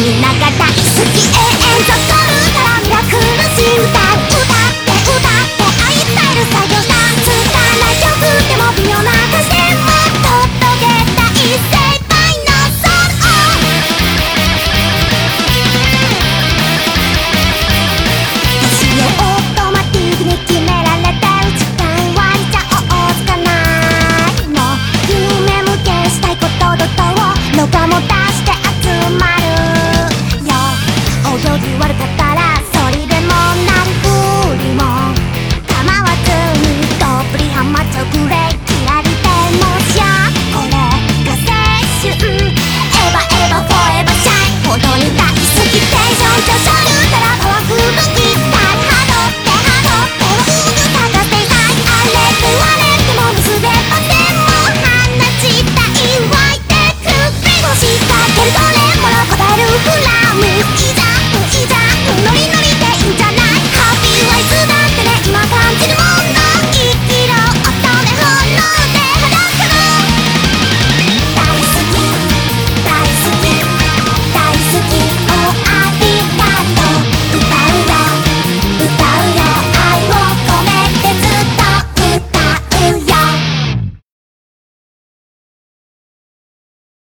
みんなが大好き永遠とこうからミラクル